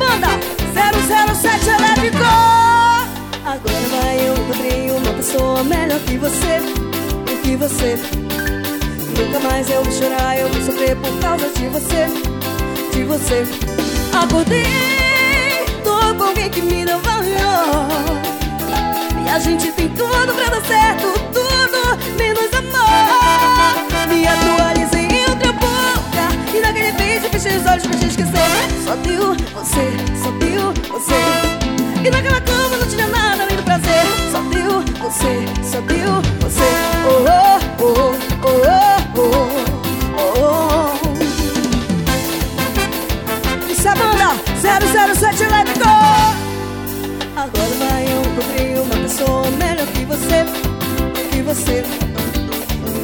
banda. 007 Elétrico é Agora vai eu encontrei uma pessoa melhor que você Do que você. Nunca mais eu vou chorar, eu vou sofrer por causa de você De você. Acordei, tô com alguém que me deu valor. E a gente tem tudo pra dar certo, tudo menos a Você, só deu você. E naquela cama não tinha nada além do prazer. Só deu você, só deu você. Oh, oh, oh, oh, oh, oh, oh. Isso é banda 007 Elétrico. Agora vai eu encontrei uma pessoa melhor que você, que você.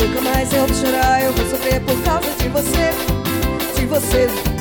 Nunca mais eu vou chorar, eu vou sofrer por causa de você, de você.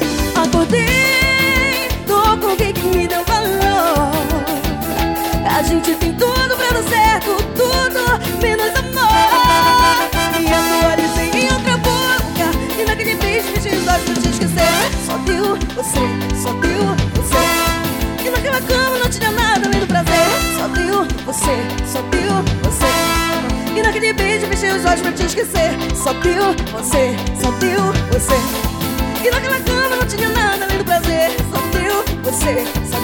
Tudo dar certo, tudo menos amor. Me atualizei em outra boca e naquele beijo fechei os olhos pra te esquecer. Só deu você, só deu você. E naquela cama não tinha nada além do prazer. Só deu você, só deu você. E naquele beijo fechei os olhos pra te esquecer. Só deu você, só deu você. E naquela cama não tinha nada além do prazer. Só deu você, só